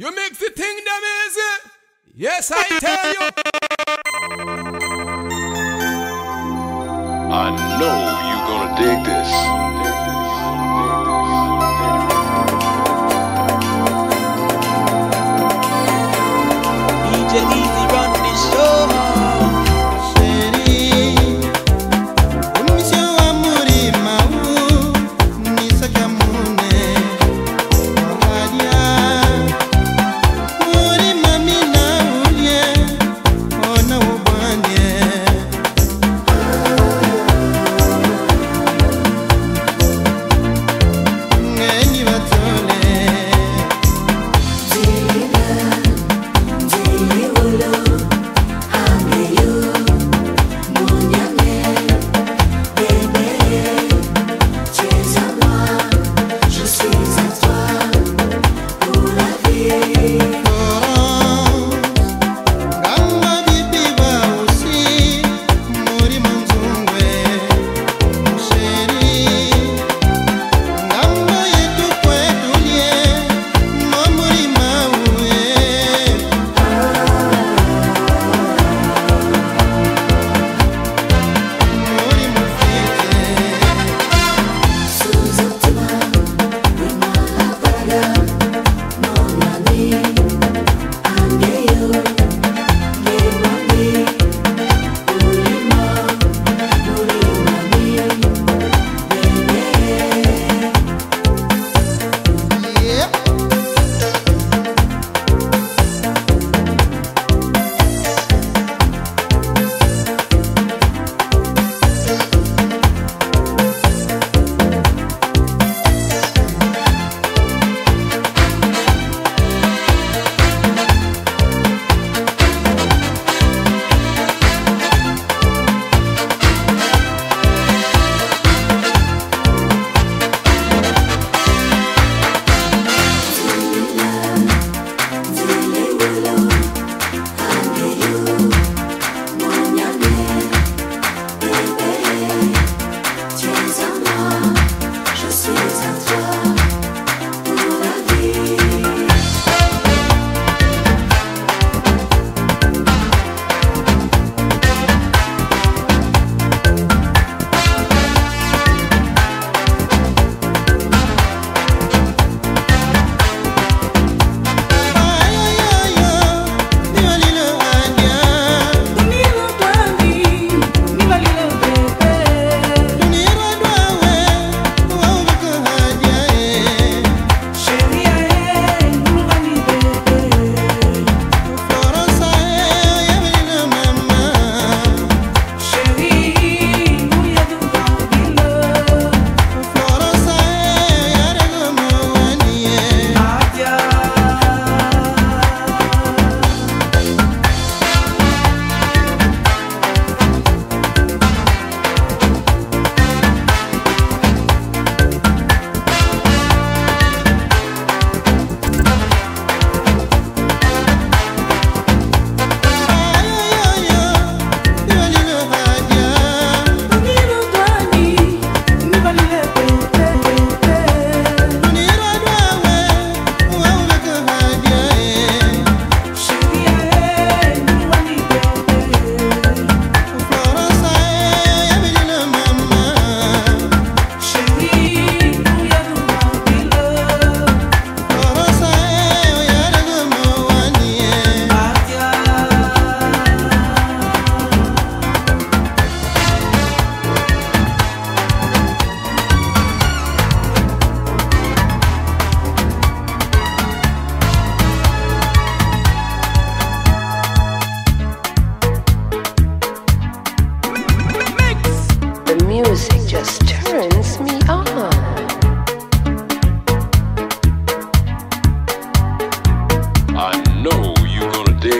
You make the thing them easy. Yes, I tell you. I know you're gonna dig this.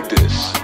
like this.